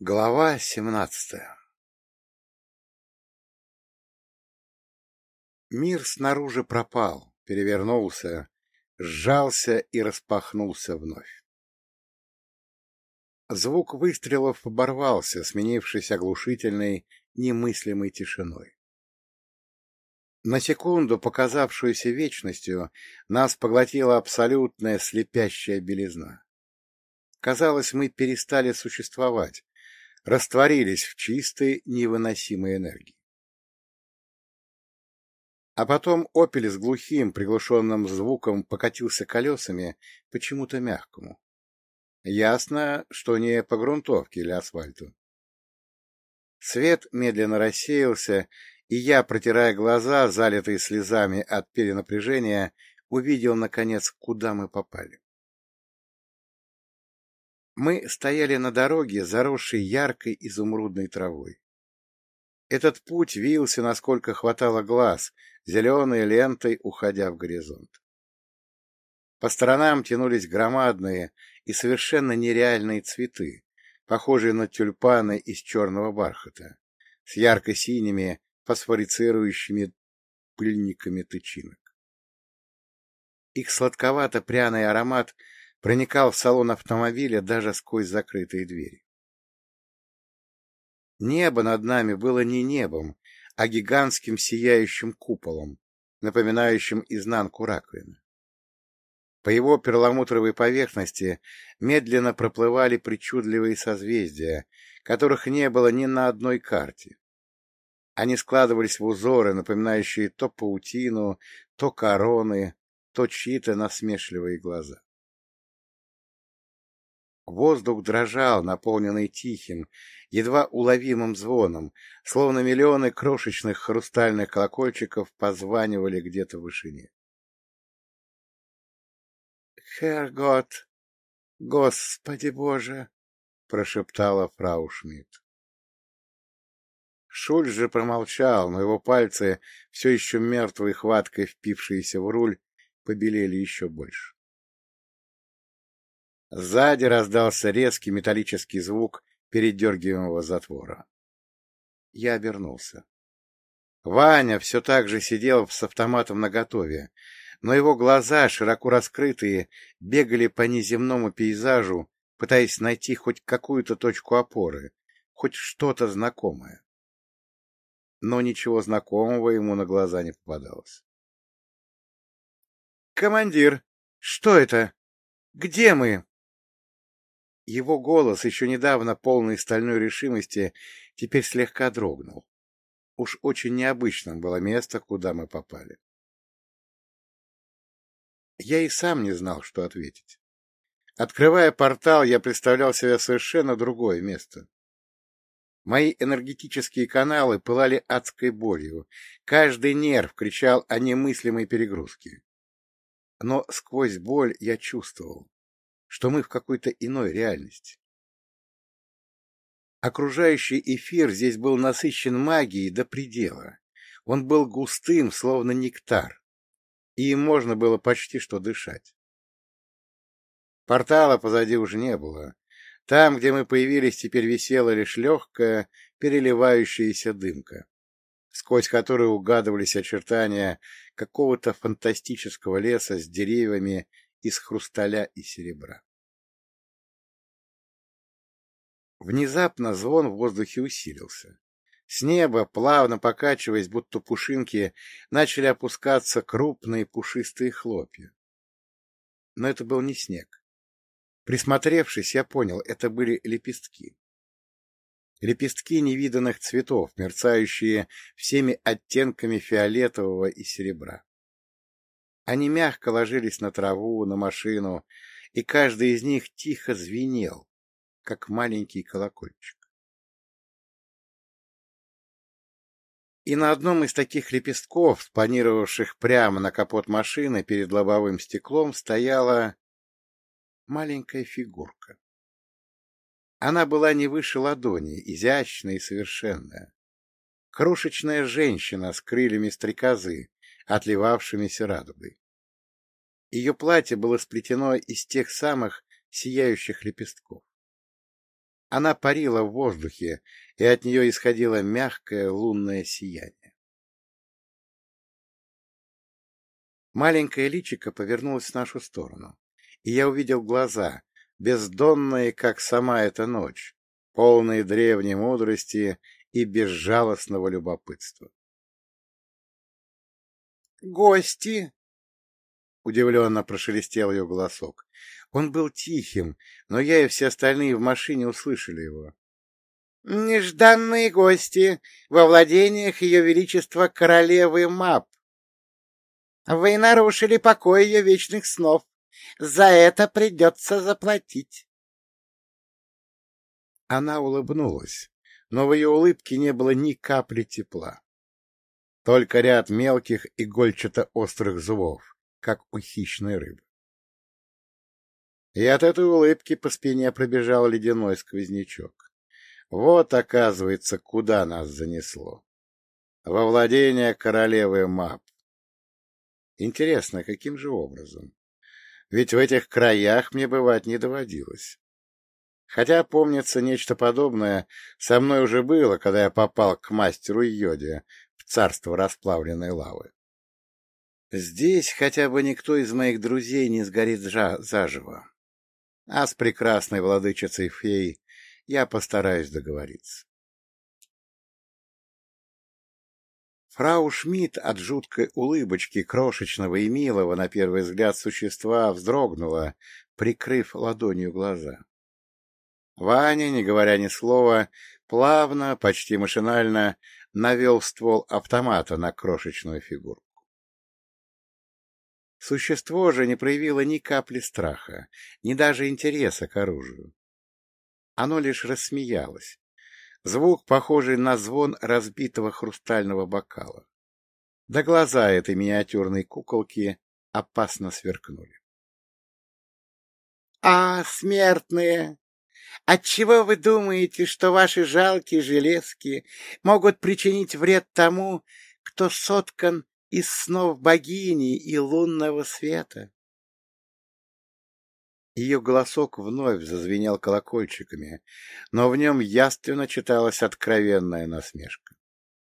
Глава семнадцатая Мир снаружи пропал, перевернулся, сжался и распахнулся вновь. Звук выстрелов оборвался, сменившись оглушительной, немыслимой тишиной. На секунду, показавшуюся вечностью, нас поглотила абсолютная слепящая белизна. Казалось, мы перестали существовать, растворились в чистой, невыносимой энергии. А потом «Опель» с глухим, приглушенным звуком покатился колесами почему-то мягкому. Ясно, что не по грунтовке или асфальту. Свет медленно рассеялся, и я, протирая глаза, залитые слезами от перенапряжения, увидел, наконец, куда мы попали. Мы стояли на дороге, заросшей яркой изумрудной травой. Этот путь вился, насколько хватало глаз, зеленой лентой уходя в горизонт. По сторонам тянулись громадные и совершенно нереальные цветы, похожие на тюльпаны из черного бархата, с ярко-синими фосфорицирующими пыльниками тычинок. Их сладковато-пряный аромат проникал в салон автомобиля даже сквозь закрытые двери. Небо над нами было не небом, а гигантским сияющим куполом, напоминающим изнанку раковины. По его перламутровой поверхности медленно проплывали причудливые созвездия, которых не было ни на одной карте. Они складывались в узоры, напоминающие то паутину, то короны, то чьи-то насмешливые глаза. Воздух дрожал, наполненный тихим, едва уловимым звоном, словно миллионы крошечных хрустальных колокольчиков позванивали где-то в вышине. — Хергот, Господи Боже! — прошептала фрау Шмидт. Шульц же промолчал, но его пальцы, все еще мертвой хваткой впившиеся в руль, побелели еще больше. Сзади раздался резкий металлический звук передергиваемого затвора. Я обернулся. Ваня все так же сидел с автоматом наготове, но его глаза, широко раскрытые, бегали по неземному пейзажу, пытаясь найти хоть какую-то точку опоры, хоть что-то знакомое. Но ничего знакомого ему на глаза не попадалось. — Командир, что это? Где мы? Его голос, еще недавно полный стальной решимости, теперь слегка дрогнул. Уж очень необычным было место, куда мы попали. Я и сам не знал, что ответить. Открывая портал, я представлял себе совершенно другое место. Мои энергетические каналы пылали адской болью. Каждый нерв кричал о немыслимой перегрузке. Но сквозь боль я чувствовал что мы в какой-то иной реальности. Окружающий эфир здесь был насыщен магией до предела. Он был густым, словно нектар, и им можно было почти что дышать. Портала позади уже не было. Там, где мы появились, теперь висела лишь легкая, переливающаяся дымка, сквозь которую угадывались очертания какого-то фантастического леса с деревьями из хрусталя и серебра. Внезапно звон в воздухе усилился. С неба, плавно покачиваясь, будто пушинки, начали опускаться крупные пушистые хлопья. Но это был не снег. Присмотревшись, я понял, это были лепестки. Лепестки невиданных цветов, мерцающие всеми оттенками фиолетового и серебра. Они мягко ложились на траву, на машину, и каждый из них тихо звенел, как маленький колокольчик. И на одном из таких лепестков, спанировавших прямо на капот машины перед лобовым стеклом, стояла маленькая фигурка. Она была не выше ладони, изящная и совершенная. Крошечная женщина с крыльями стрекозы, отливавшимися радугой. Ее платье было сплетено из тех самых сияющих лепестков. Она парила в воздухе, и от нее исходило мягкое лунное сияние. Маленькое личико повернулось в нашу сторону, и я увидел глаза, бездонные, как сама эта ночь, полные древней мудрости и безжалостного любопытства. «Гости!» — удивленно прошелестел ее голосок. Он был тихим, но я и все остальные в машине услышали его. «Нежданные гости во владениях Ее Величества Королевы Мап. Вы нарушили покой ее вечных снов. За это придется заплатить». Она улыбнулась, но в ее улыбке не было ни капли тепла. Только ряд мелких игольчато-острых зубов, как у хищной рыбы. И от этой улыбки по спине пробежал ледяной сквознячок. Вот, оказывается, куда нас занесло. Во владение королевы Мап. Интересно, каким же образом? Ведь в этих краях мне бывать не доводилось. Хотя, помнится, нечто подобное со мной уже было, когда я попал к мастеру Йоде в царство расплавленной лавы. Здесь хотя бы никто из моих друзей не сгорит заживо. А с прекрасной владычицей фей я постараюсь договориться. Фрау Шмидт от жуткой улыбочки крошечного и милого на первый взгляд существа вздрогнула, прикрыв ладонью глаза. Ваня, не говоря ни слова, плавно, почти машинально навел ствол автомата на крошечную фигурку. Существо же не проявило ни капли страха, ни даже интереса к оружию. Оно лишь рассмеялось. Звук, похожий на звон разбитого хрустального бокала. Да глаза этой миниатюрной куколки опасно сверкнули. — А, смертные, Отчего вы думаете, что ваши жалкие железки могут причинить вред тому, кто соткан из снов богини и лунного света? Ее голосок вновь зазвенел колокольчиками, но в нем яственно читалась откровенная насмешка.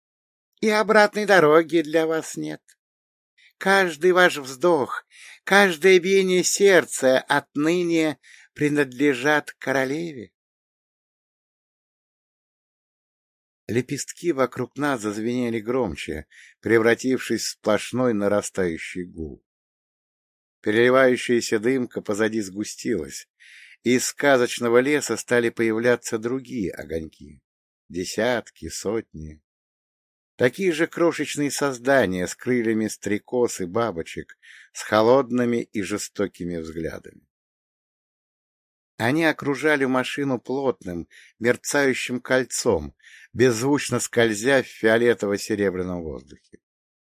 — И обратной дороги для вас нет. Каждый ваш вздох, каждое биение сердца отныне принадлежат королеве. Лепестки вокруг нас зазвенели громче, превратившись в сплошной нарастающий гул. Переливающаяся дымка позади сгустилась, и из сказочного леса стали появляться другие огоньки. Десятки, сотни. Такие же крошечные создания с крыльями стрекоз и бабочек, с холодными и жестокими взглядами. Они окружали машину плотным, мерцающим кольцом, беззвучно скользя в фиолетово-серебряном воздухе.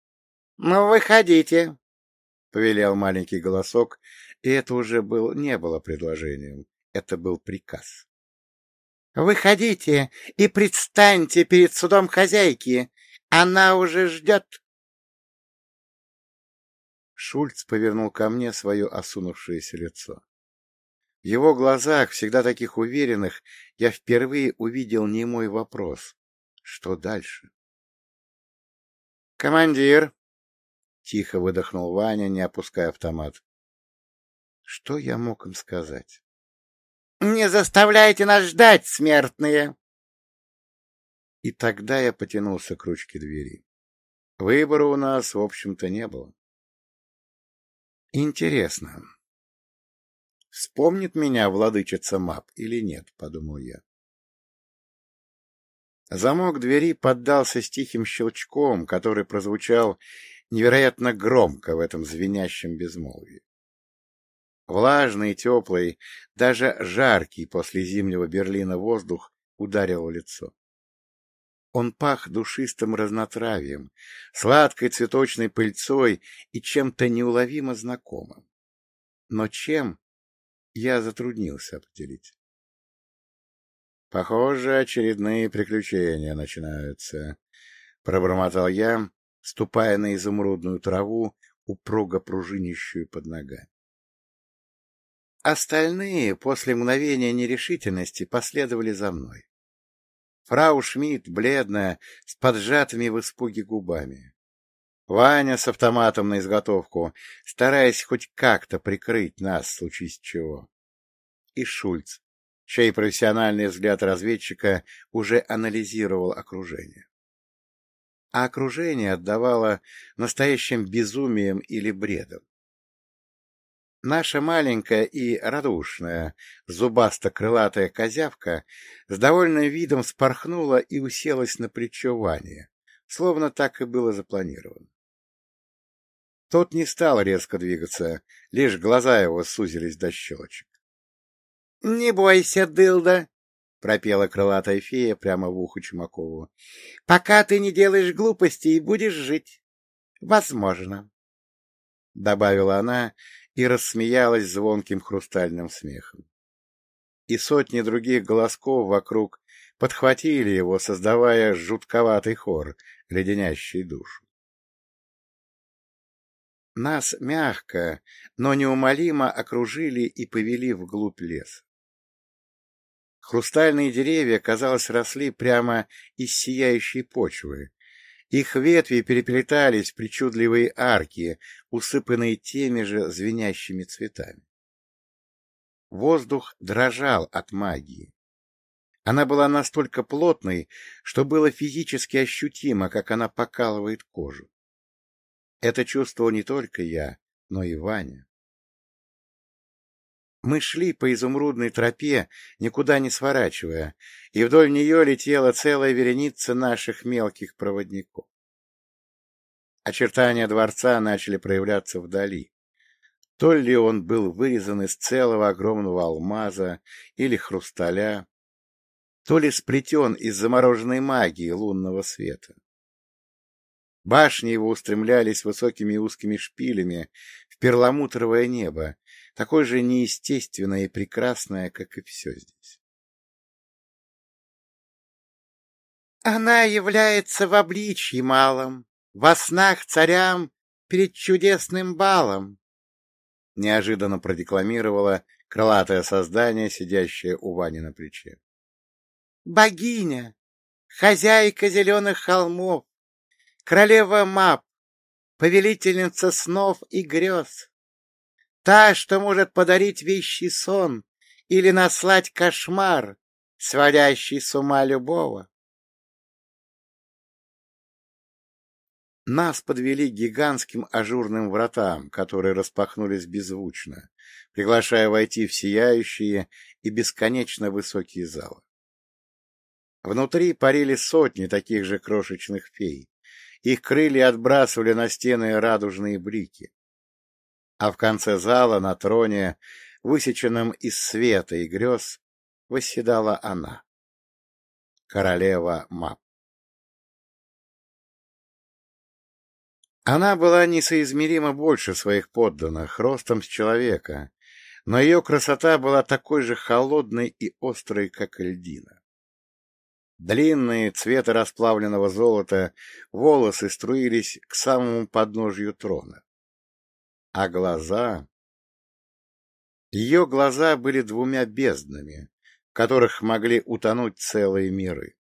— Ну, выходите, — повелел маленький голосок, и это уже был, не было предложением, это был приказ. — Выходите и предстаньте перед судом хозяйки, она уже ждет. Шульц повернул ко мне свое осунувшееся лицо. В его глазах, всегда таких уверенных, я впервые увидел немой вопрос. Что дальше? «Командир!» — тихо выдохнул Ваня, не опуская автомат. Что я мог им сказать? «Не заставляйте нас ждать, смертные!» И тогда я потянулся к ручке двери. Выбора у нас, в общем-то, не было. Интересно, Вспомнит меня владычица Мап или нет, — подумал я. Замок двери поддался с тихим щелчком, который прозвучал невероятно громко в этом звенящем безмолвии. Влажный, теплый, даже жаркий после зимнего Берлина воздух ударил в лицо. Он пах душистым разнотравием, сладкой цветочной пыльцой и чем-то неуловимо знакомым. Но чем, я затруднился определить. Похоже, очередные приключения начинаются, — пробормотал я, ступая на изумрудную траву, упруго пружинищую под ногами. Остальные после мгновения нерешительности последовали за мной. Фрау Шмидт, бледная, с поджатыми в испуге губами. Ваня с автоматом на изготовку, стараясь хоть как-то прикрыть нас, случись чего. И Шульц, чей профессиональный взгляд разведчика уже анализировал окружение. А окружение отдавало настоящим безумием или бредом. Наша маленькая и радушная, зубасто-крылатая козявка с довольным видом спорхнула и уселась на плечо Вани, словно так и было запланировано. Тот не стал резко двигаться, лишь глаза его сузились до щелочек. — Не бойся, дылда, — пропела крылатая фея прямо в ухо Чумакову. — Пока ты не делаешь глупостей, будешь жить. Возможно. — добавила она и рассмеялась звонким хрустальным смехом. И сотни других голосков вокруг подхватили его, создавая жутковатый хор, леденящий душу. Нас мягко, но неумолимо окружили и повели вглубь леса. Хрустальные деревья, казалось, росли прямо из сияющей почвы, их ветви переплетались в причудливые арки, усыпанные теми же звенящими цветами. Воздух дрожал от магии. Она была настолько плотной, что было физически ощутимо, как она покалывает кожу. Это чувствовал не только я, но и Ваня. Мы шли по изумрудной тропе, никуда не сворачивая, и вдоль нее летела целая вереница наших мелких проводников. Очертания дворца начали проявляться вдали. То ли он был вырезан из целого огромного алмаза или хрусталя, то ли сплетен из замороженной магии лунного света. Башни его устремлялись высокими узкими шпилями в перламутровое небо, такое же неестественное и прекрасное, как и все здесь. «Она является в обличье малом, во снах царям перед чудесным балом!» Неожиданно продекламировала крылатое создание, сидящее у Вани на плече. «Богиня, хозяйка зеленых холмов, королева мап, повелительница снов и грез, та, что может подарить вещий сон или наслать кошмар, сводящий с ума любого. Нас подвели к гигантским ажурным вратам, которые распахнулись беззвучно, приглашая войти в сияющие и бесконечно высокие залы. Внутри парили сотни таких же крошечных фей, их крылья отбрасывали на стены радужные блики. А в конце зала на троне, высеченном из света и грез, восседала она, королева Мап. Она была несоизмеримо больше своих подданных, ростом с человека, но ее красота была такой же холодной и острой, как льдина. Длинные, цвета расплавленного золота, волосы струились к самому подножью трона. А глаза... Ее глаза были двумя безднами, в которых могли утонуть целые миры.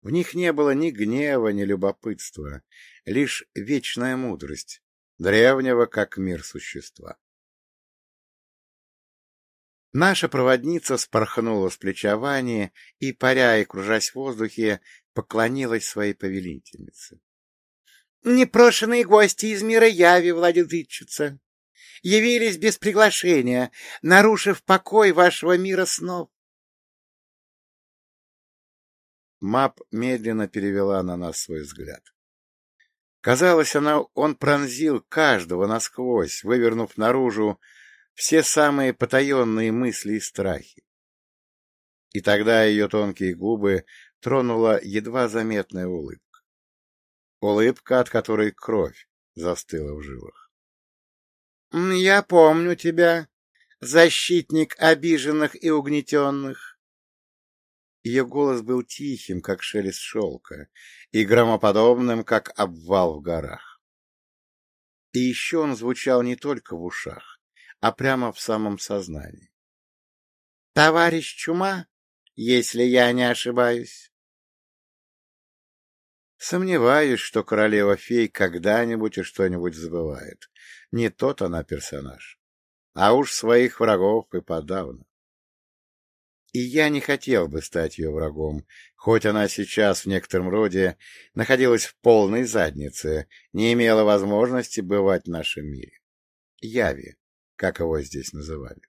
В них не было ни гнева, ни любопытства, лишь вечная мудрость, древнего как мир существа. Наша проводница спорхнула с плеча Вани и, паря и кружась в воздухе, поклонилась своей повелительнице. — Непрошенные гости из мира Яви, владычица, явились без приглашения, нарушив покой вашего мира снов. Мап медленно перевела на нас свой взгляд. Казалось, она, он пронзил каждого насквозь, вывернув наружу все самые потаенные мысли и страхи. И тогда ее тонкие губы тронула едва заметная улыбка. Улыбка, от которой кровь застыла в жилах. — Я помню тебя, защитник обиженных и угнетенных. Ее голос был тихим, как шелест шелка, и громоподобным, как обвал в горах. И еще он звучал не только в ушах, а прямо в самом сознании. — Товарищ Чума, если я не ошибаюсь. Сомневаюсь, что королева-фей когда-нибудь и что-нибудь забывает. Не тот она персонаж. А уж своих врагов и подавно. И я не хотел бы стать ее врагом, хоть она сейчас в некотором роде находилась в полной заднице, не имела возможности бывать в нашем мире. Яви, как его здесь называли.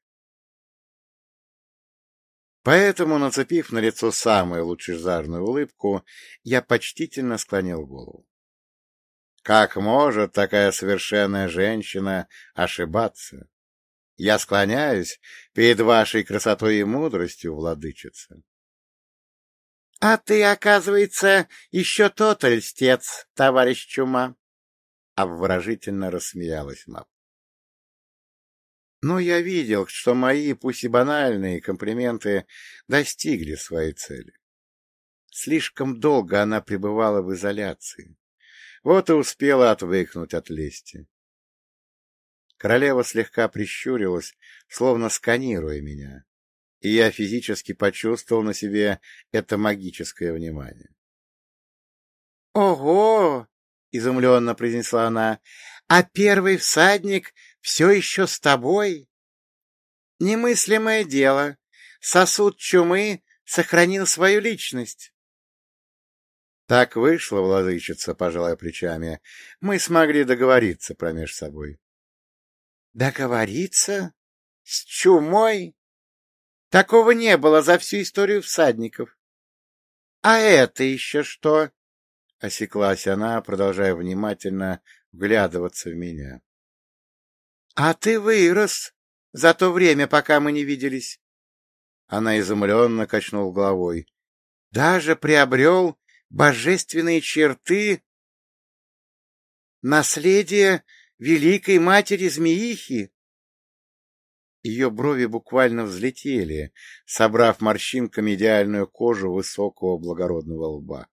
Поэтому, нацепив на лицо самую лучезарную улыбку, я почтительно склонил голову. Как может такая совершенная женщина ошибаться? Я склоняюсь перед вашей красотой и мудростью, владычица. — А ты, оказывается, еще тот льстец, товарищ Чума! — обворожительно рассмеялась Мап. Но я видел, что мои, пусть и банальные, комплименты достигли своей цели. Слишком долго она пребывала в изоляции. Вот и успела отвыкнуть от лести. Королева слегка прищурилась, словно сканируя меня, и я физически почувствовал на себе это магическое внимание. «Ого!» — изумленно произнесла она. «А первый всадник все еще с тобой? Немыслимое дело. Сосуд чумы сохранил свою личность. Так вышло, владычица, пожалуй, плечами. Мы смогли договориться промеж собой. Договориться? С чумой? Такого не было за всю историю всадников. А это еще что? Осеклась она, продолжая внимательно вглядываться в меня. — А ты вырос за то время, пока мы не виделись. Она изумленно качнула головой. — Даже приобрел божественные черты наследие великой матери Змеихи. Ее брови буквально взлетели, собрав морщинками идеальную кожу высокого благородного лба.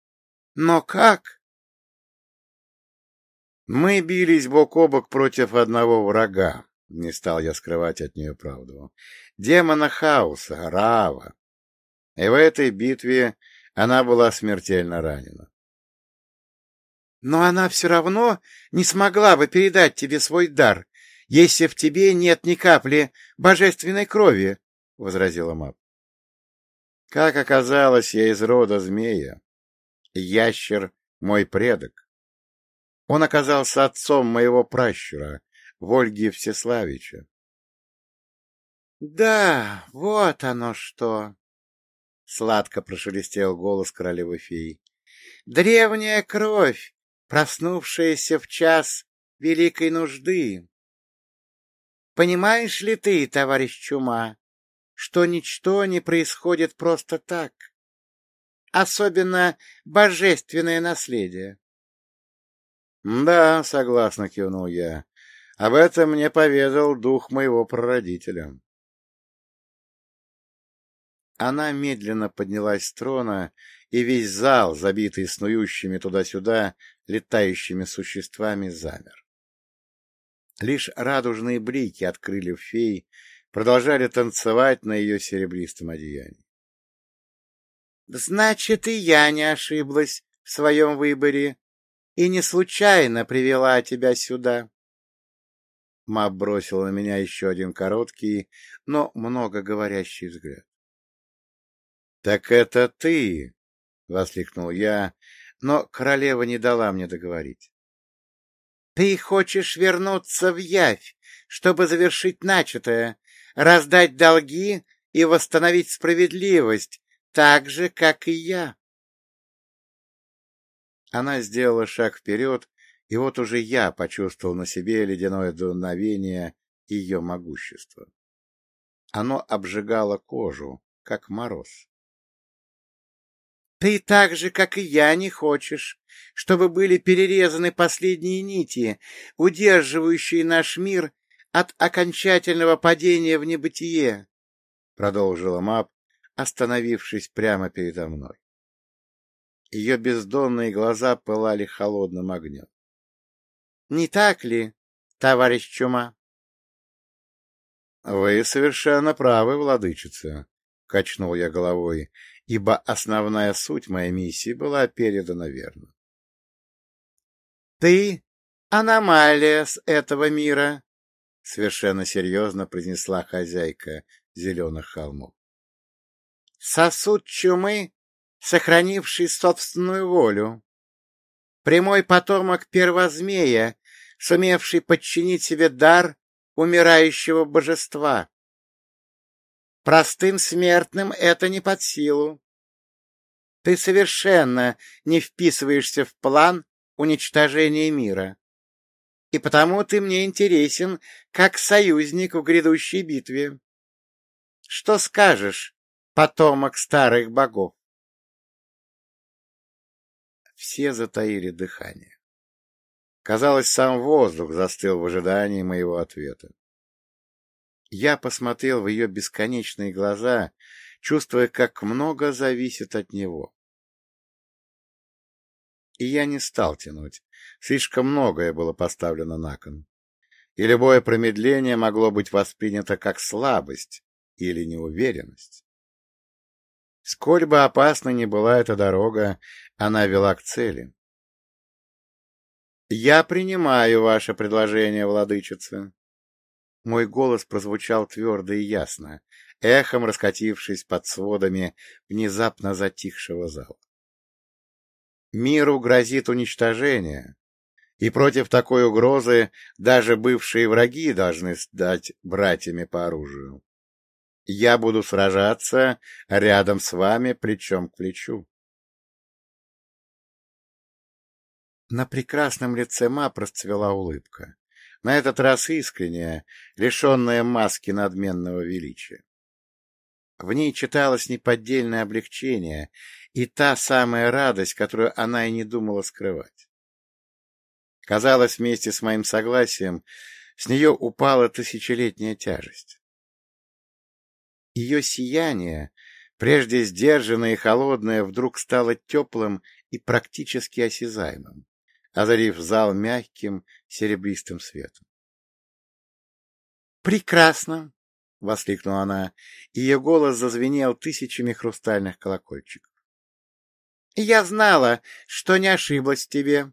— Но как? Мы бились бок о бок против одного врага, не стал я скрывать от нее правду. Демона хаоса, Рава. И в этой битве она была смертельно ранена. Но она все равно не смогла бы передать тебе свой дар, если в тебе нет ни капли божественной крови, — возразила Мап. Как оказалось, я из рода змея. Ящер — мой предок. Он оказался отцом моего пращура, Вольги Всеславича. — Да, вот оно что! — сладко прошелестел голос королевы феи. — Древняя кровь, проснувшаяся в час великой нужды. Понимаешь ли ты, товарищ Чума, что ничто не происходит просто так? Особенно божественное наследие. — Да, — согласно кивнул я. Об этом мне поведал дух моего прародителя. Она медленно поднялась с трона, и весь зал, забитый снующими туда-сюда летающими существами, замер. Лишь радужные блики открыли фей, продолжали танцевать на ее серебристом одеянии. — Значит, и я не ошиблась в своем выборе, и не случайно привела тебя сюда. Мап бросила на меня еще один короткий, но многоговорящий взгляд. — Так это ты! — воскликнул я, но королева не дала мне договорить. — Ты хочешь вернуться в Явь, чтобы завершить начатое, раздать долги и восстановить справедливость, так же, как и я. Она сделала шаг вперед, и вот уже я почувствовал на себе ледяное дуновение ее могущества. Оно обжигало кожу, как мороз. Ты так же, как и я, не хочешь, чтобы были перерезаны последние нити, удерживающие наш мир от окончательного падения в небытие, — продолжила Мап, остановившись прямо передо мной. Ее бездонные глаза пылали холодным огнем. — Не так ли, товарищ Чума? — Вы совершенно правы, владычица, — качнул я головой, ибо основная суть моей миссии была передана верно. — Ты — аномалия с этого мира, — совершенно серьезно произнесла хозяйка зеленых холмов. — Сосуд чумы, сохранивший собственную волю. Прямой потомок первозмея, сумевший подчинить себе дар умирающего божества. Простым смертным это не под силу. Ты совершенно не вписываешься в план уничтожения мира. И потому ты мне интересен как союзник в грядущей битве. Что скажешь, потомок старых богов? Все затаили дыхание. Казалось, сам воздух застыл в ожидании моего ответа. Я посмотрел в ее бесконечные глаза, чувствуя, как много зависит от него. И я не стал тянуть. Слишком многое было поставлено на кон. И любое промедление могло быть воспринято как слабость или неуверенность. Сколь бы опасна ни была эта дорога, она вела к цели. «Я принимаю ваше предложение, владычица». Мой голос прозвучал твердо и ясно, эхом раскатившись под сводами внезапно затихшего зала. Миру грозит уничтожение, и против такой угрозы даже бывшие враги должны стать братьями по оружию. Я буду сражаться рядом с вами плечом к плечу. На прекрасном лице Ма расцвела улыбка, на этот раз искренняя, лишенная маски надменного величия. В ней читалось неподдельное облегчение и та самая радость, которую она и не думала скрывать. Казалось, вместе с моим согласием с нее упала тысячелетняя тяжесть. Ее сияние, прежде сдержанное и холодное, вдруг стало теплым и практически осязаемым озарив зал мягким серебристым светом. «Прекрасно!» — воскликнула она, и ее голос зазвенел тысячами хрустальных колокольчиков. «Я знала, что не ошиблась в тебе.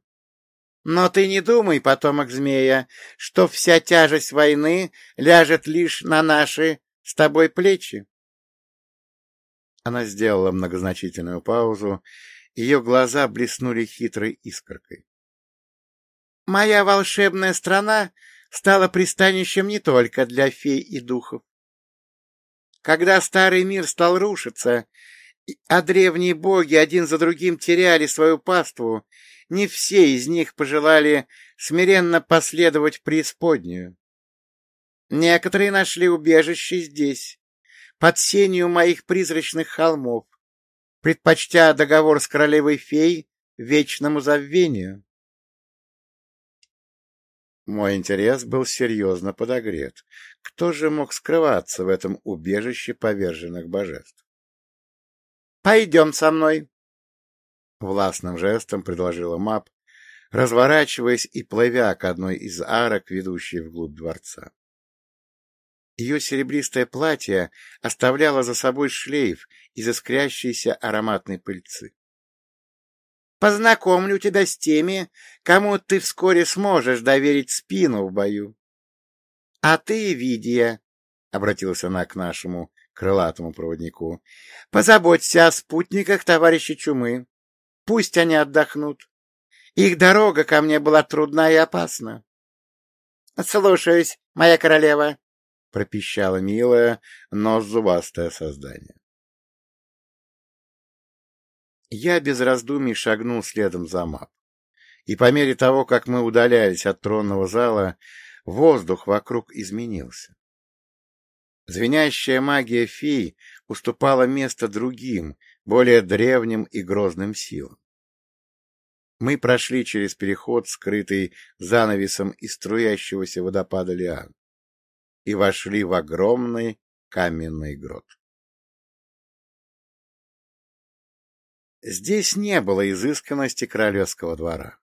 Но ты не думай, потомок змея, что вся тяжесть войны ляжет лишь на наши с тобой плечи». Она сделала многозначительную паузу, ее глаза блеснули хитрой искоркой. Моя волшебная страна стала пристанищем не только для фей и духов. Когда старый мир стал рушиться, а древние боги один за другим теряли свою паству, не все из них пожелали смиренно последовать преисподнюю. Некоторые нашли убежище здесь, под сенью моих призрачных холмов, предпочтя договор с королевой фей вечному забвению. Мой интерес был серьезно подогрет. Кто же мог скрываться в этом убежище поверженных божеств? — Пойдем со мной! — властным жестом предложила Мап, разворачиваясь и плывя к одной из арок, ведущей вглубь дворца. Ее серебристое платье оставляло за собой шлейф из искрящейся ароматной пыльцы. Познакомлю тебя с теми, кому ты вскоре сможешь доверить спину в бою. — А ты, Видия, — обратилась она к нашему крылатому проводнику, — позаботься о спутниках товарища Чумы. Пусть они отдохнут. Их дорога ко мне была трудна и опасна. — Слушаюсь, моя королева, — пропищала милое, но зубастое создание. Я без раздумий шагнул следом за мап. И по мере того, как мы удалялись от тронного зала, воздух вокруг изменился. Звенящая магия фей уступала место другим, более древним и грозным силам. Мы прошли через переход, скрытый занавесом из струящегося водопада Лиан, и вошли в огромный каменный грот. Здесь не было изысканности королевского двора.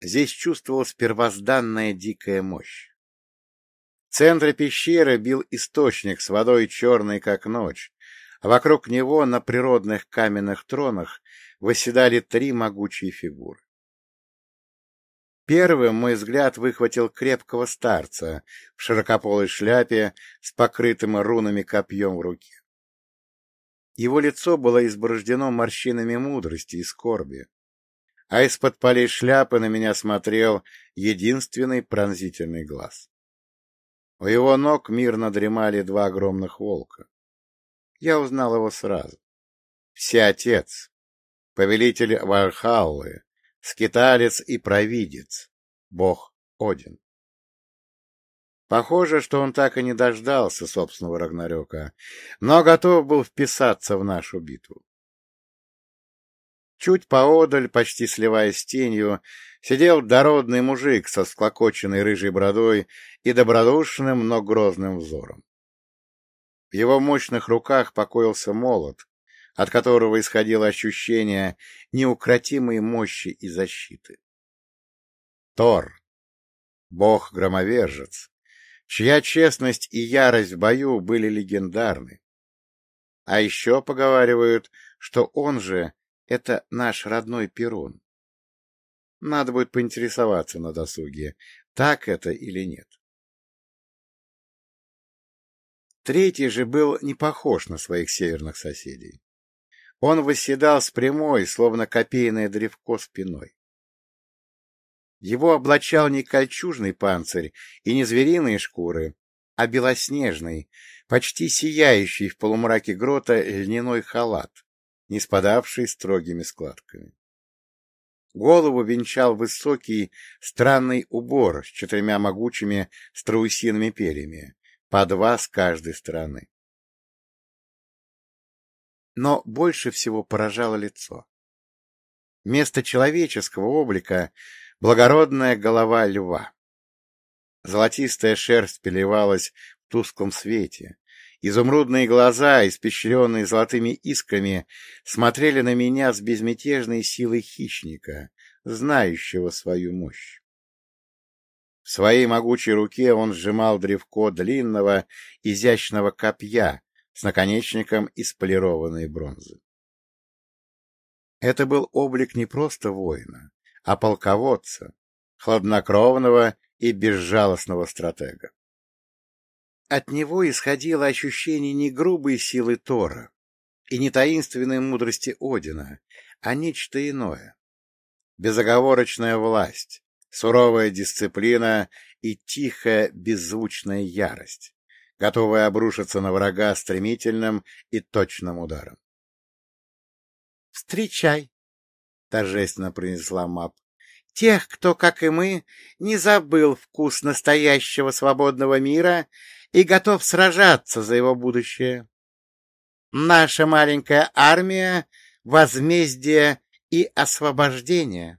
Здесь чувствовалась первозданная дикая мощь. центре пещеры бил источник с водой черной, как ночь, а вокруг него на природных каменных тронах восседали три могучие фигуры. Первым мой взгляд выхватил крепкого старца в широкополой шляпе с покрытым рунами копьем в руке. Его лицо было изборождено морщинами мудрости и скорби, а из-под полей шляпы на меня смотрел единственный пронзительный глаз. У его ног мирно дремали два огромных волка. Я узнал его сразу. Всеотец, повелитель Вальхаллы, скиталец и провидец, бог Один. Похоже, что он так и не дождался собственного Рагнарёка, но готов был вписаться в нашу битву. Чуть поодаль, почти сливаясь с тенью, сидел дородный мужик со склокоченной рыжей бородой и добродушным, но грозным взором. В его мощных руках покоился молот, от которого исходило ощущение неукротимой мощи и защиты. Тор, бог-громовержец, чья честность и ярость в бою были легендарны. А еще поговаривают, что он же — это наш родной Перун. Надо будет поинтересоваться на досуге, так это или нет. Третий же был не похож на своих северных соседей. Он восседал с прямой, словно копейное древко спиной. Его облачал не кольчужный панцирь и не звериные шкуры, а белоснежный, почти сияющий в полумраке грота льняной халат, не спадавший строгими складками. Голову венчал высокий, странный убор с четырьмя могучими страусиными перьями, по два с каждой стороны. Но больше всего поражало лицо. Вместо человеческого облика благородная голова льва. Золотистая шерсть переливалась в тусклом свете. Изумрудные глаза, испещренные золотыми искрами, смотрели на меня с безмятежной силой хищника, знающего свою мощь. В своей могучей руке он сжимал древко длинного, изящного копья с наконечником из полированной бронзы. Это был облик не просто воина, а полководца, хладнокровного и безжалостного стратега. От него исходило ощущение не грубой силы Тора и не таинственной мудрости Одина, а нечто иное. Безоговорочная власть, суровая дисциплина и тихая беззвучная ярость, готовая обрушиться на врага стремительным и точным ударом. «Встречай!» — торжественно принесла Мап. — Тех, кто, как и мы, не забыл вкус настоящего свободного мира и готов сражаться за его будущее. Наша маленькая армия — возмездие и освобождение.